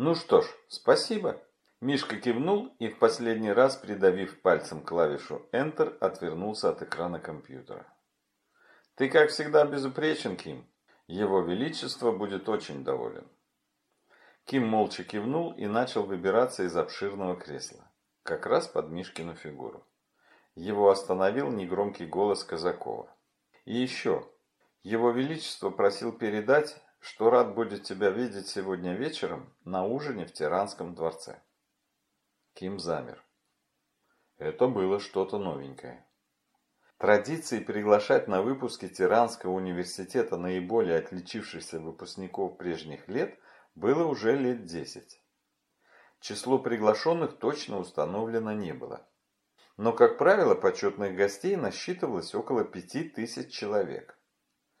Ну что ж, спасибо. Мишка кивнул и в последний раз, придавив пальцем клавишу Enter, отвернулся от экрана компьютера. Ты, как всегда, безупречен, Ким. Его Величество будет очень доволен. Ким молча кивнул и начал выбираться из обширного кресла, как раз под Мишкину фигуру. Его остановил негромкий голос Казакова. И еще, Его Величество просил передать, что рад будет тебя видеть сегодня вечером на ужине в Тиранском дворце. Ким замер. Это было что-то новенькое. Традиции приглашать на выпуски Тиранского университета наиболее отличившихся выпускников прежних лет было уже лет десять. Число приглашенных точно установлено не было. Но, как правило, почетных гостей насчитывалось около пяти тысяч человек.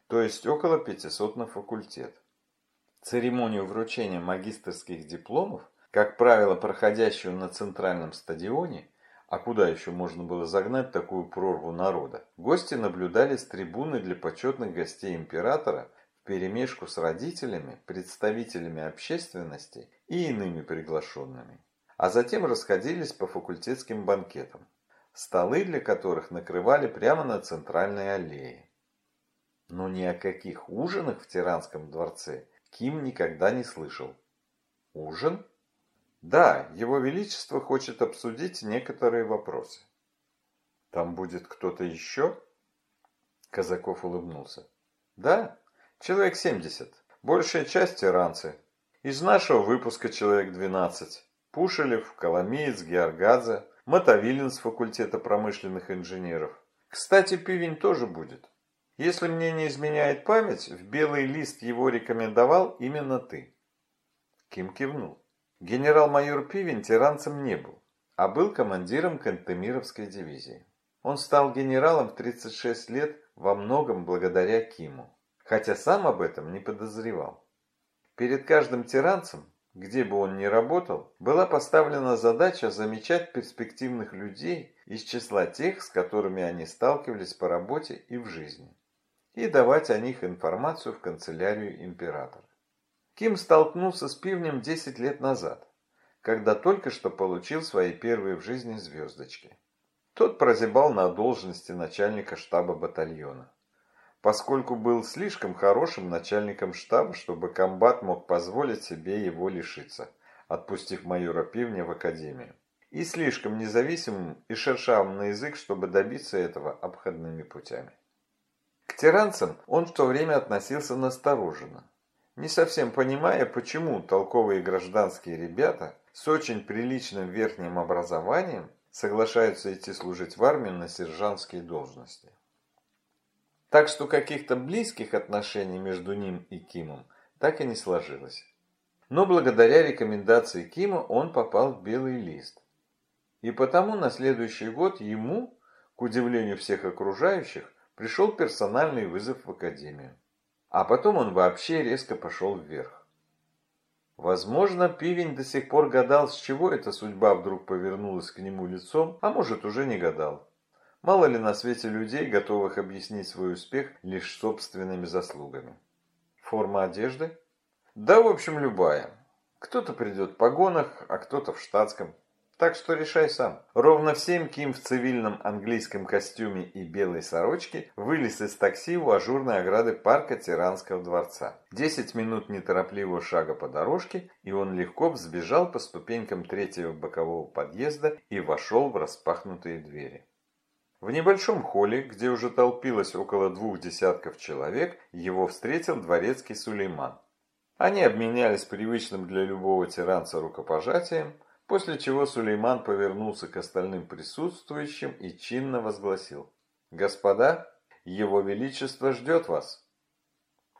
То есть около 500 на факультет. Церемонию вручения магистрских дипломов, как правило, проходящую на центральном стадионе, а куда еще можно было загнать такую прорву народа? Гости наблюдали с трибуны для почетных гостей императора вперемешку с родителями, представителями общественности и иными приглашенными. А затем расходились по факультетским банкетам, столы для которых накрывали прямо на центральной аллее. Но ни о каких ужинах в Тиранском дворце Ким никогда не слышал. Ужин? Да, Его Величество хочет обсудить некоторые вопросы. Там будет кто-то еще? Казаков улыбнулся. Да, человек 70. Большая часть иранцы. Из нашего выпуска человек 12. Пушелев, Коломеец, Георгадзе, Мотовилин с факультета промышленных инженеров. Кстати, Пивень тоже будет. Если мне не изменяет память, в белый лист его рекомендовал именно ты. Ким кивнул. Генерал-майор Пивень тиранцем не был, а был командиром Кантемировской дивизии. Он стал генералом в 36 лет во многом благодаря Киму, хотя сам об этом не подозревал. Перед каждым тиранцем, где бы он ни работал, была поставлена задача замечать перспективных людей из числа тех, с которыми они сталкивались по работе и в жизни, и давать о них информацию в канцелярию императора. Ким столкнулся с пивнем 10 лет назад, когда только что получил свои первые в жизни звездочки. Тот прозябал на должности начальника штаба батальона. Поскольку был слишком хорошим начальником штаба, чтобы комбат мог позволить себе его лишиться, отпустив майора Пивня в академию. И слишком независимым и шершавым на язык, чтобы добиться этого обходными путями. Тиранцам он в то время относился настороженно не совсем понимая, почему толковые гражданские ребята с очень приличным верхним образованием соглашаются идти служить в армию на сержантские должности. Так что каких-то близких отношений между ним и Кимом так и не сложилось. Но благодаря рекомендации Кима он попал в белый лист. И потому на следующий год ему, к удивлению всех окружающих, пришел персональный вызов в академию. А потом он вообще резко пошел вверх. Возможно, Пивень до сих пор гадал, с чего эта судьба вдруг повернулась к нему лицом, а может уже не гадал. Мало ли на свете людей, готовых объяснить свой успех лишь собственными заслугами. Форма одежды? Да, в общем, любая. Кто-то придет в погонах, а кто-то в штатском. Так что решай сам. Ровно в семь Ким в цивильном английском костюме и белой сорочке вылез из такси у ажурной ограды парка Тиранского дворца. Десять минут неторопливого шага по дорожке, и он легко взбежал по ступенькам третьего бокового подъезда и вошел в распахнутые двери. В небольшом холле, где уже толпилось около двух десятков человек, его встретил дворецкий Сулейман. Они обменялись привычным для любого тиранца рукопожатием – После чего Сулейман повернулся к остальным присутствующим и чинно возгласил. «Господа, его Величество ждет вас».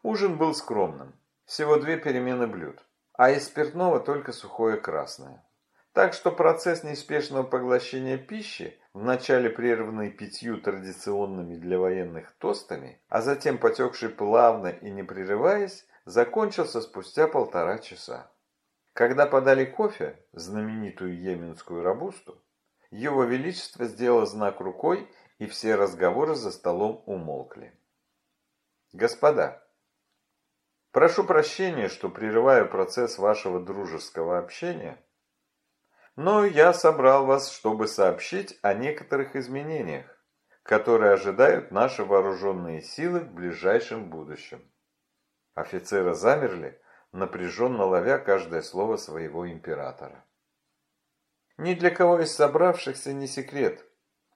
Ужин был скромным. Всего две перемены блюд, а из спиртного только сухое красное. Так что процесс неспешного поглощения пищи, вначале прерванный пятью традиционными для военных тостами, а затем потекший плавно и не прерываясь, закончился спустя полтора часа. Когда подали кофе, знаменитую йеменскую рабусту, его Величество сделало знак рукой, и все разговоры за столом умолкли. Господа, Прошу прощения, что прерываю процесс вашего дружеского общения, но я собрал вас, чтобы сообщить о некоторых изменениях, которые ожидают наши вооруженные силы в ближайшем будущем. Офицеры замерли, напряженно ловя каждое слово своего императора. Ни для кого из собравшихся не секрет,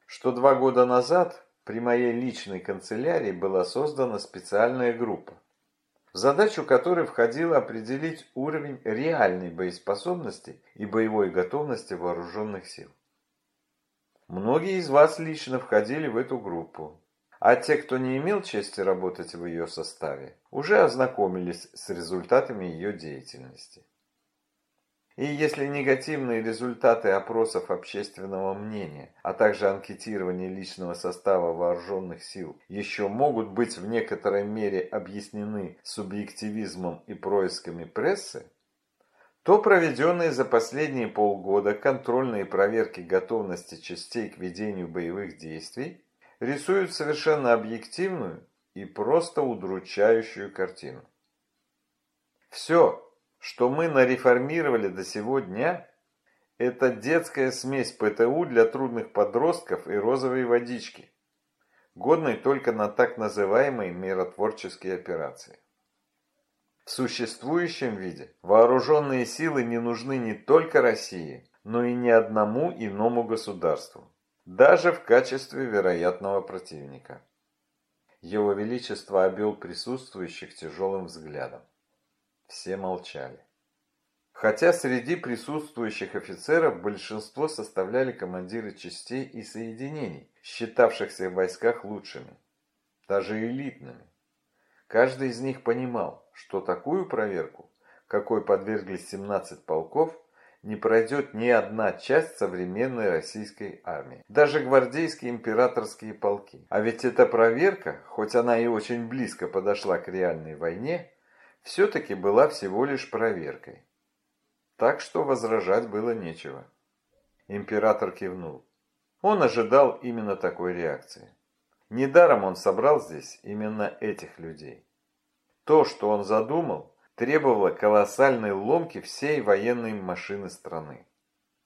что два года назад при моей личной канцелярии была создана специальная группа, в задачу которой входило определить уровень реальной боеспособности и боевой готовности вооруженных сил. Многие из вас лично входили в эту группу, а те, кто не имел чести работать в ее составе, уже ознакомились с результатами ее деятельности. И если негативные результаты опросов общественного мнения, а также анкетирования личного состава вооруженных сил еще могут быть в некоторой мере объяснены субъективизмом и происками прессы, то проведенные за последние полгода контрольные проверки готовности частей к ведению боевых действий рисуют совершенно объективную и просто удручающую картину. Все, что мы нареформировали до сего дня, это детская смесь ПТУ для трудных подростков и розовой водички, годной только на так называемые миротворческие операции. В существующем виде вооруженные силы не нужны не только России, но и ни одному иному государству, даже в качестве вероятного противника. Его Величество обвел присутствующих тяжелым взглядом. Все молчали. Хотя среди присутствующих офицеров большинство составляли командиры частей и соединений, считавшихся в войсках лучшими, даже элитными. Каждый из них понимал, что такую проверку, какой подверглись 17 полков, не пройдет ни одна часть современной российской армии. Даже гвардейские императорские полки. А ведь эта проверка, хоть она и очень близко подошла к реальной войне, все-таки была всего лишь проверкой. Так что возражать было нечего. Император кивнул. Он ожидал именно такой реакции. Недаром он собрал здесь именно этих людей. То, что он задумал, требовало колоссальной ломки всей военной машины страны.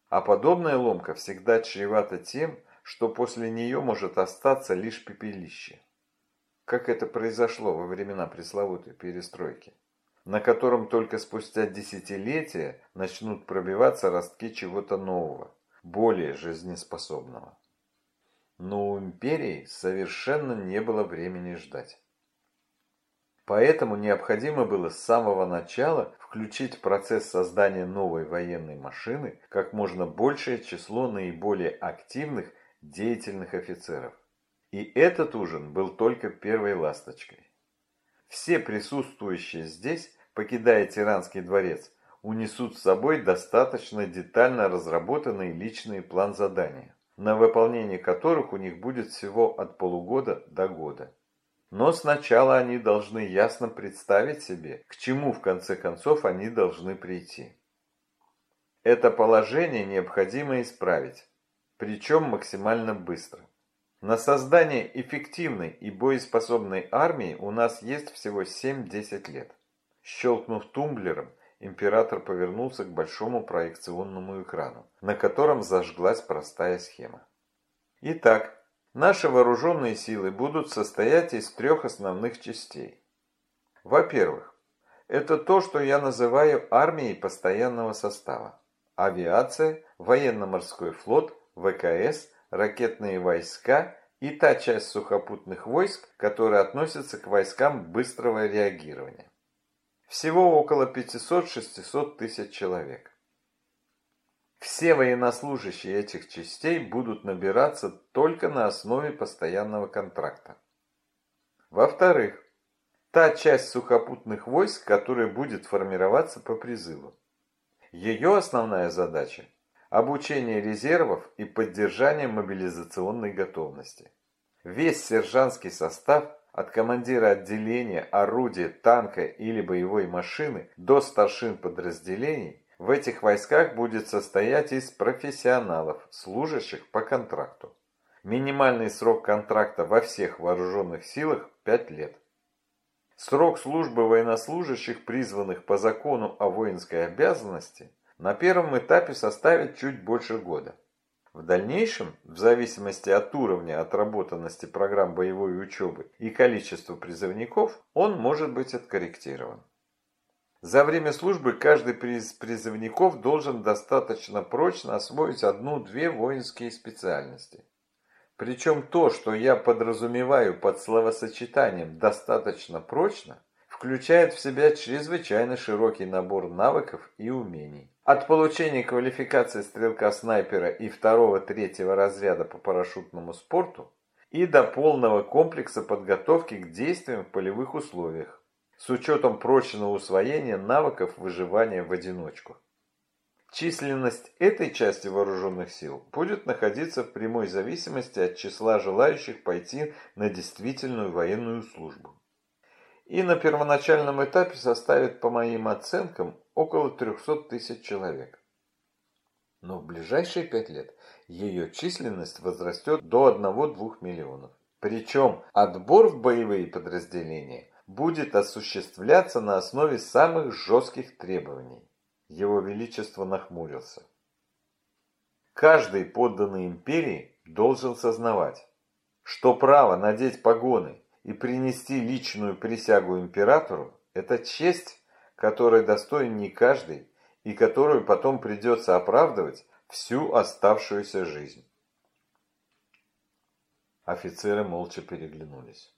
А подобная ломка всегда чревата тем, что после нее может остаться лишь пепелище. Как это произошло во времена пресловутой перестройки на котором только спустя десятилетия начнут пробиваться ростки чего-то нового, более жизнеспособного. Но у империи совершенно не было времени ждать. Поэтому необходимо было с самого начала включить в процесс создания новой военной машины как можно большее число наиболее активных деятельных офицеров. И этот ужин был только первой ласточкой. Все присутствующие здесь покидая Тиранский дворец, унесут с собой достаточно детально разработанный личный план задания, на выполнение которых у них будет всего от полугода до года. Но сначала они должны ясно представить себе, к чему в конце концов они должны прийти. Это положение необходимо исправить, причем максимально быстро. На создание эффективной и боеспособной армии у нас есть всего 7-10 лет. Щелкнув тумблером, император повернулся к большому проекционному экрану, на котором зажглась простая схема. Итак, наши вооруженные силы будут состоять из трех основных частей. Во-первых, это то, что я называю армией постоянного состава. Авиация, военно-морской флот, ВКС, ракетные войска и та часть сухопутных войск, которая относится к войскам быстрого реагирования. Всего около 500-600 тысяч человек. Все военнослужащие этих частей будут набираться только на основе постоянного контракта. Во-вторых, та часть сухопутных войск, которая будет формироваться по призыву. Ее основная задача – обучение резервов и поддержание мобилизационной готовности. Весь сержантский состав от командира отделения, орудия, танка или боевой машины до старшин подразделений в этих войсках будет состоять из профессионалов, служащих по контракту. Минимальный срок контракта во всех вооруженных силах – 5 лет. Срок службы военнослужащих, призванных по закону о воинской обязанности, на первом этапе составит чуть больше года. В дальнейшем, в зависимости от уровня отработанности программ боевой учебы и количества призывников, он может быть откорректирован. За время службы каждый из призывников должен достаточно прочно освоить одну-две воинские специальности. Причем то, что я подразумеваю под словосочетанием «достаточно прочно», включает в себя чрезвычайно широкий набор навыков и умений. От получения квалификации стрелка-снайпера и второго-третьего разряда по парашютному спорту и до полного комплекса подготовки к действиям в полевых условиях, с учетом прочного усвоения навыков выживания в одиночку. Численность этой части вооруженных сил будет находиться в прямой зависимости от числа желающих пойти на действительную военную службу. И на первоначальном этапе составит, по моим оценкам, около 300 тысяч человек. Но в ближайшие пять лет ее численность возрастет до 1-2 миллионов. Причем отбор в боевые подразделения будет осуществляться на основе самых жестких требований. Его Величество нахмурился. Каждый подданный империи должен сознавать, что право надеть погоны и принести личную присягу императору – это честь, которой достоин не каждый и которую потом придется оправдывать всю оставшуюся жизнь. Офицеры молча переглянулись.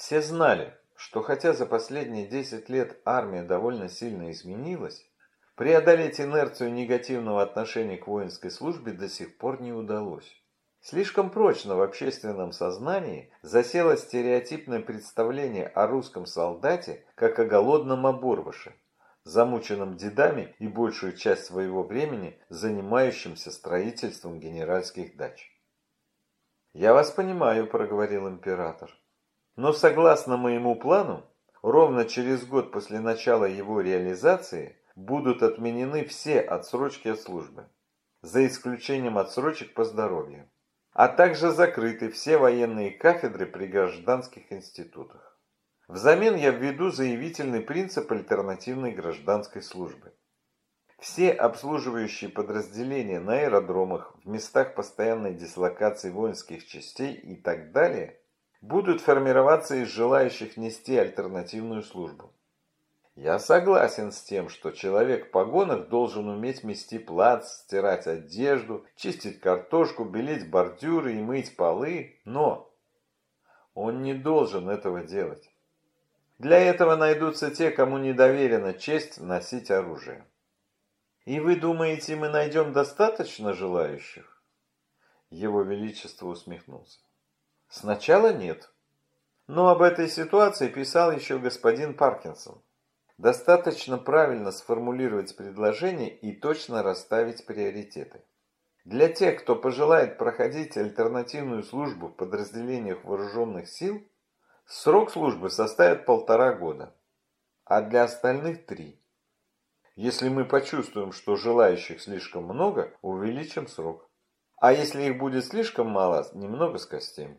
Все знали, что хотя за последние 10 лет армия довольно сильно изменилась, преодолеть инерцию негативного отношения к воинской службе до сих пор не удалось. Слишком прочно в общественном сознании засело стереотипное представление о русском солдате как о голодном оборвыше, замученном дедами и большую часть своего времени занимающимся строительством генеральских дач. «Я вас понимаю», – проговорил император. Но согласно моему плану, ровно через год после начала его реализации будут отменены все отсрочки от службы, за исключением отсрочек по здоровью, а также закрыты все военные кафедры при гражданских институтах. Взамен я введу заявительный принцип альтернативной гражданской службы. Все обслуживающие подразделения на аэродромах, в местах постоянной дислокации воинских частей и так далее будут формироваться из желающих нести альтернативную службу. Я согласен с тем, что человек в погонах должен уметь мести плац, стирать одежду, чистить картошку, белить бордюры и мыть полы, но он не должен этого делать. Для этого найдутся те, кому не доверена честь носить оружие. И вы думаете, мы найдем достаточно желающих? Его Величество усмехнулся. Сначала нет. Но об этой ситуации писал еще господин Паркинсон. Достаточно правильно сформулировать предложение и точно расставить приоритеты. Для тех, кто пожелает проходить альтернативную службу в подразделениях вооруженных сил, срок службы составит полтора года, а для остальных три. Если мы почувствуем, что желающих слишком много, увеличим срок. А если их будет слишком мало, немного скостим.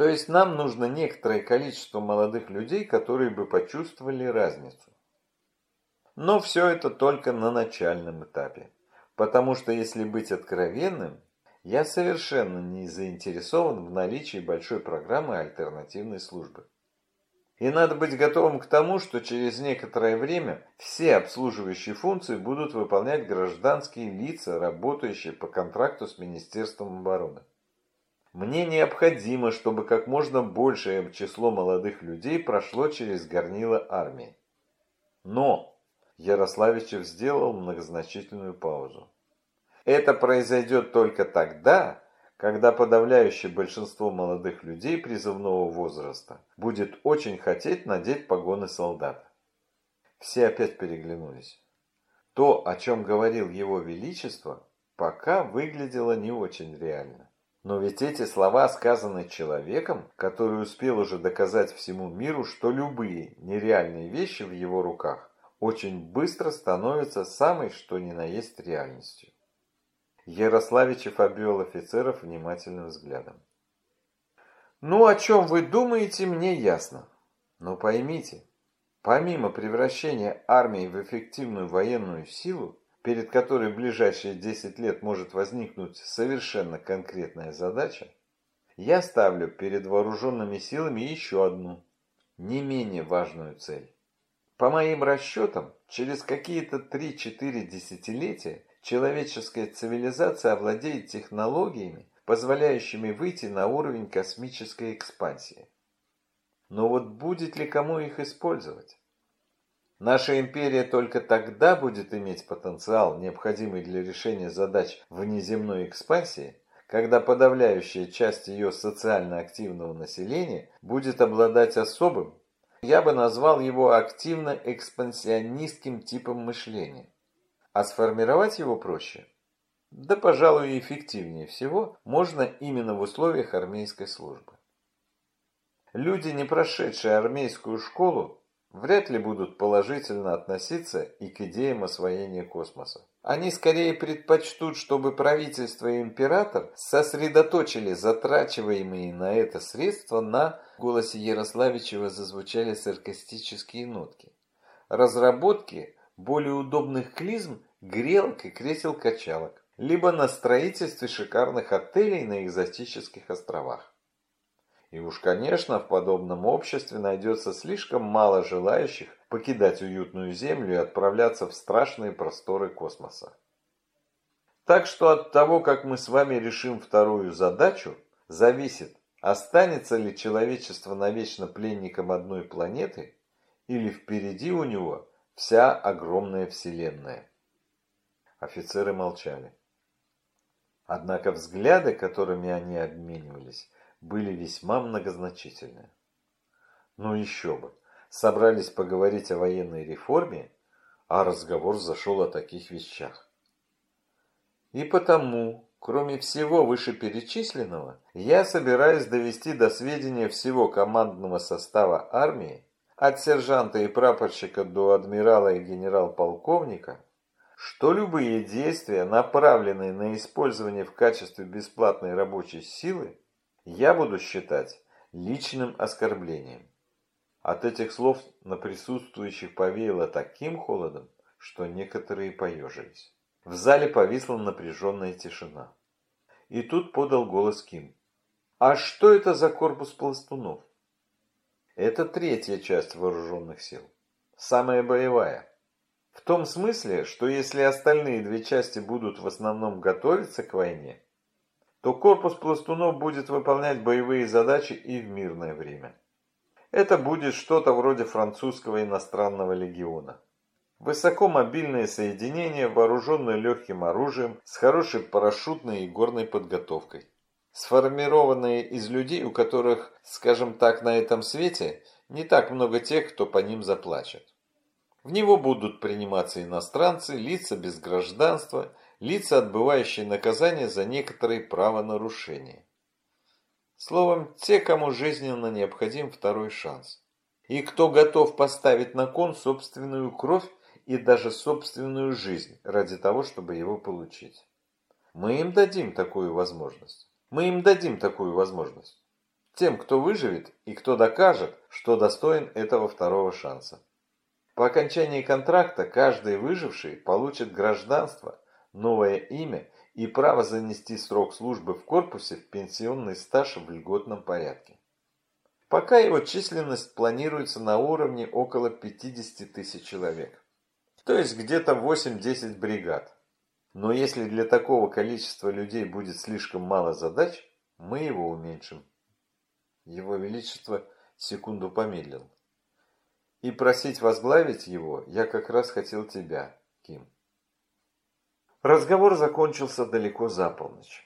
То есть нам нужно некоторое количество молодых людей, которые бы почувствовали разницу. Но все это только на начальном этапе. Потому что, если быть откровенным, я совершенно не заинтересован в наличии большой программы альтернативной службы. И надо быть готовым к тому, что через некоторое время все обслуживающие функции будут выполнять гражданские лица, работающие по контракту с Министерством обороны. Мне необходимо, чтобы как можно большее число молодых людей прошло через горнило армии. Но Ярославичев сделал многозначительную паузу. Это произойдет только тогда, когда подавляющее большинство молодых людей призывного возраста будет очень хотеть надеть погоны солдата. Все опять переглянулись. То, о чем говорил его величество, пока выглядело не очень реально. Но ведь эти слова сказаны человеком, который успел уже доказать всему миру, что любые нереальные вещи в его руках очень быстро становятся самой что ни на есть реальностью. Ярославичев обвел офицеров внимательным взглядом. Ну, о чем вы думаете, мне ясно. Но поймите, помимо превращения армии в эффективную военную силу, перед которой в ближайшие 10 лет может возникнуть совершенно конкретная задача, я ставлю перед вооруженными силами еще одну, не менее важную цель. По моим расчетам, через какие-то 3-4 десятилетия человеческая цивилизация овладеет технологиями, позволяющими выйти на уровень космической экспансии. Но вот будет ли кому их использовать? Наша империя только тогда будет иметь потенциал, необходимый для решения задач внеземной экспансии, когда подавляющая часть ее социально активного населения будет обладать особым, я бы назвал его активно-экспансионистским типом мышления. А сформировать его проще – да, пожалуй, эффективнее всего можно именно в условиях армейской службы. Люди, не прошедшие армейскую школу, вряд ли будут положительно относиться и к идеям освоения космоса. Они скорее предпочтут, чтобы правительство и император сосредоточили затрачиваемые на это средства на... В голосе Ярославичева зазвучали саркастические нотки. Разработки более удобных клизм, грелок и кресел-качалок либо на строительстве шикарных отелей на экзотических островах. И уж, конечно, в подобном обществе найдется слишком мало желающих покидать уютную Землю и отправляться в страшные просторы космоса. Так что от того, как мы с вами решим вторую задачу, зависит, останется ли человечество навечно пленником одной планеты или впереди у него вся огромная Вселенная. Офицеры молчали. Однако взгляды, которыми они обменивались, были весьма многозначительны. Ну еще бы, собрались поговорить о военной реформе, а разговор зашел о таких вещах. И потому, кроме всего вышеперечисленного, я собираюсь довести до сведения всего командного состава армии, от сержанта и прапорщика до адмирала и генерал-полковника, что любые действия, направленные на использование в качестве бесплатной рабочей силы, я буду считать личным оскорблением. От этих слов на присутствующих повеяло таким холодом, что некоторые поежились. В зале повисла напряженная тишина. И тут подал голос Ким. «А что это за корпус пластунов?» «Это третья часть вооруженных сил. Самая боевая. В том смысле, что если остальные две части будут в основном готовиться к войне, то корпус пластунов будет выполнять боевые задачи и в мирное время. Это будет что-то вроде французского иностранного легиона. Высокомобильные соединения, вооруженные легким оружием, с хорошей парашютной и горной подготовкой. Сформированные из людей, у которых, скажем так, на этом свете не так много тех, кто по ним заплачет. В него будут приниматься иностранцы, лица без гражданства, лица, отбывающие наказание за некоторые правонарушения. Словом, те, кому жизненно необходим второй шанс. И кто готов поставить на кон собственную кровь и даже собственную жизнь ради того, чтобы его получить. Мы им дадим такую возможность. Мы им дадим такую возможность. Тем, кто выживет и кто докажет, что достоин этого второго шанса. По окончании контракта каждый выживший получит гражданство, новое имя и право занести срок службы в корпусе в пенсионный стаж в льготном порядке. Пока его численность планируется на уровне около 50 тысяч человек. То есть где-то 8-10 бригад. Но если для такого количества людей будет слишком мало задач, мы его уменьшим. Его Величество секунду помедлил. И просить возглавить его я как раз хотел тебя, Ким. Разговор закончился далеко за полночь.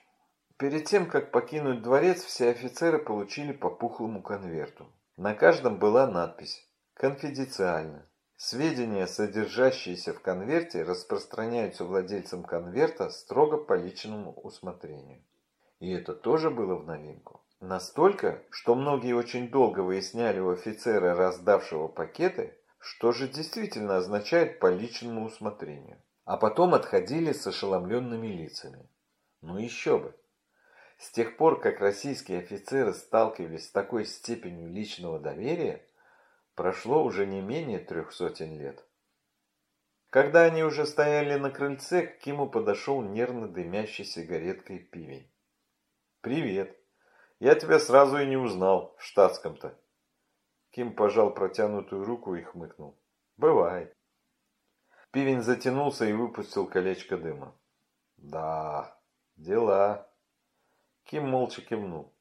Перед тем, как покинуть дворец, все офицеры получили по пухлому конверту. На каждом была надпись «Конфиденциально». Сведения, содержащиеся в конверте, распространяются владельцам конверта строго по личному усмотрению. И это тоже было в новинку. Настолько, что многие очень долго выясняли у офицера, раздавшего пакеты, что же действительно означает по личному усмотрению. А потом отходили с ошеломленными лицами. Ну еще бы. С тех пор, как российские офицеры сталкивались с такой степенью личного доверия, прошло уже не менее трех сотен лет. Когда они уже стояли на крыльце, к Киму подошел нервно дымящий сигареткой пивень. «Привет. Я тебя сразу и не узнал, в штатском-то». Ким пожал протянутую руку и хмыкнул. «Бывает». Пивень затянулся и выпустил колечко дыма. «Да, дела». Ким молча кивнул.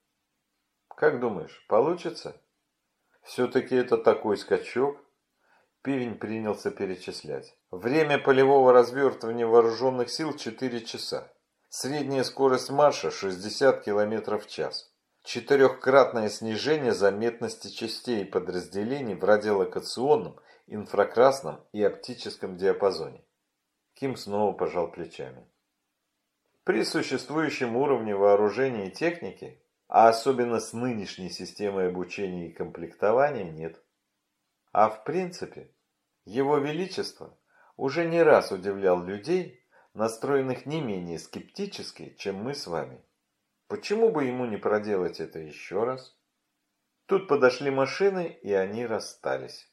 «Как думаешь, получится?» «Все-таки это такой скачок?» Пивень принялся перечислять. Время полевого развертывания вооруженных сил 4 часа. Средняя скорость марша 60 км в час. Четырехкратное снижение заметности частей и подразделений в радиолокационном, инфракрасном и оптическом диапазоне. Ким снова пожал плечами. При существующем уровне вооружения и техники, а особенно с нынешней системой обучения и комплектования, нет. А в принципе, его Величество уже не раз удивлял людей, настроенных не менее скептически, чем мы с вами. Почему бы ему не проделать это еще раз? Тут подошли машины, и они расстались.